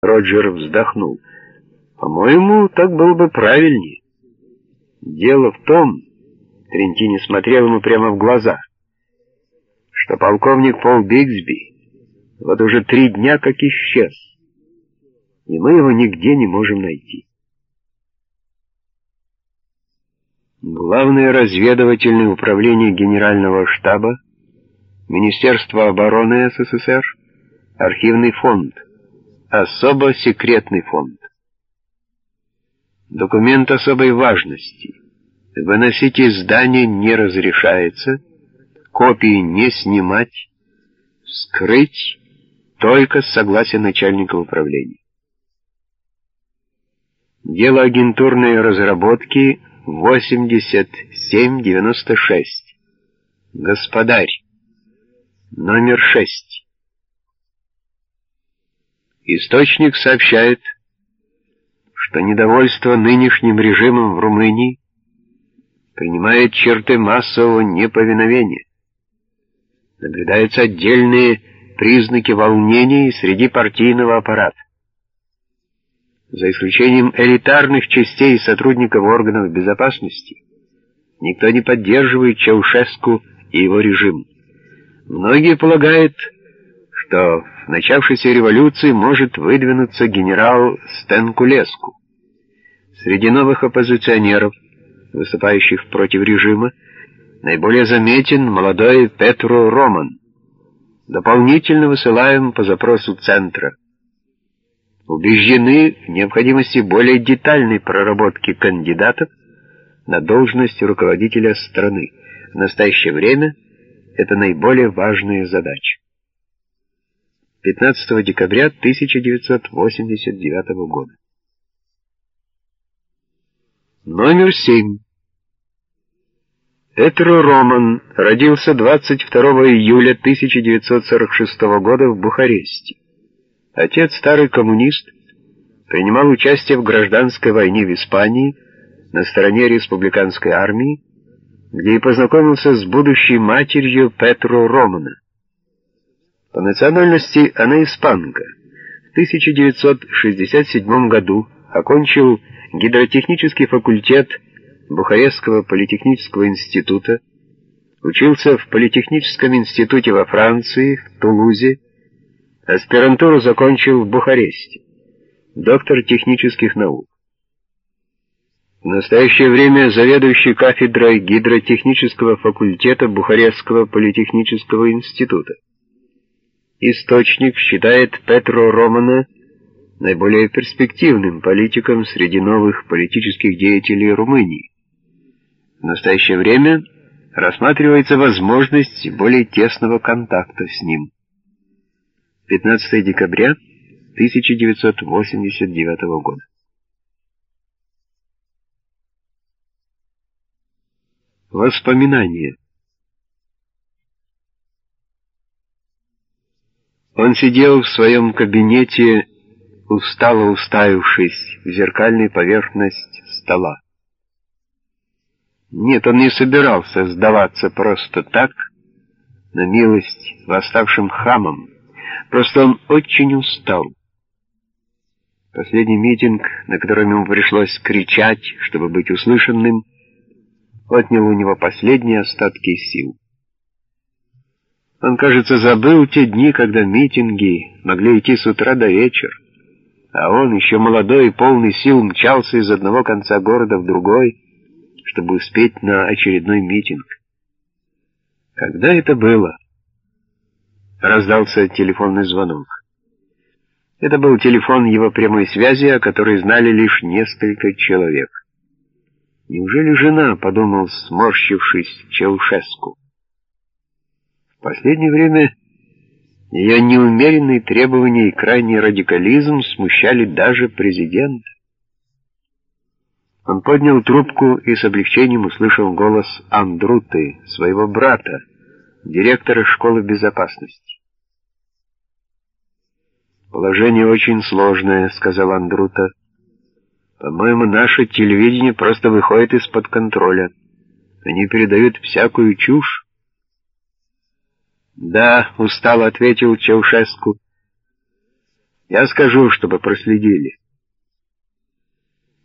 Роджер вздохнул. По-моему, так было бы правильнее. Дело в том, Трентини смотрел ему прямо в глаза, что полковник Пол Бигсби вот уже три дня как исчез, и мы его нигде не можем найти. Главное разведывательное управление Генерального штаба, Министерство обороны СССР, Архивный фонд, особо секретный фонд. Документ особой важности. Выносить из здания не разрешается, копии не снимать, скрыть только с согласия начальника управления. Дело агентурной разработки 8796. Господарь. Номер 6. Источник сообщает, что недовольство нынешним режимом в Румынии принимает черты массового неповиновения. Наблюдаются отдельные признаки волнений среди партийного аппарата. За исключением элитарных частей сотрудников органов безопасности, никто не поддерживает Чаушеску и его режим. Многие полагают, что в начавшейся революции может выдвинуться генерал Стенкулеску. Среди новых оппозиционеров, выступающих против режима, наиболее заметен молодой Петру Роман. Дополнительно высылаем по запросу Центра убеждены в необходимости более детальной проработки кандидатов на должность руководителя страны. В настоящее время это наиболее важная задача. 15 декабря 1989 года. Номер 7. Этеро Роман родился 22 июля 1946 года в Бухаресте. Отец, старый коммунист, принимал участие в гражданской войне в Испании на стороне республиканской армии, где и познакомился с будущей матерью Петро Романа. По национальности она испанка. В 1967 году окончил гидротехнический факультет Бухарестского политехнического института, учился в Политехническом институте во Франции, в Тулузе, Аспирантуру закончил в Бухаресте. Доктор технических наук. В настоящее время заведующий кафедрой гидротехнического факультета Бухарестского политехнического института. Источник считает Петро Романа наиболее перспективным политиком среди новых политических деятелей Румынии. В настоящее время рассматривается возможность более тесного контакта с ним. 15 декабря 1989 года. Воспоминания Он сидел в своем кабинете, устало уставившись в зеркальную поверхность стола. Нет, он не собирался сдаваться просто так, на милость восставшим хамам, Просто он очень устал. Последний митинг, на котором ему пришлось кричать, чтобы быть услышанным, отнял у него последние остатки сил. Он, кажется, забыл те дни, когда митинги могли идти с утра до вечера, а он, еще молодой и полный сил, мчался из одного конца города в другой, чтобы успеть на очередной митинг. Когда это было? раздался телефонный звонок. Это был телефон его прямой связи, о которой знали лишь несколько человек. Неужели жена, подумал, сморщившись, Челшеску? Последнее время ее неумеренные требования и крайний радикализм смущали даже президента. Он поднял трубку и с облегчением услышал голос Андруты, своего брата, директора школы безопасности. «Положение очень сложное», — сказал Андрута. «По-моему, наше телевидение просто выходит из-под контроля. Они передают всякую чушь». «Да», — устало ответил Чаушеску. Я скажу, чтобы проследили.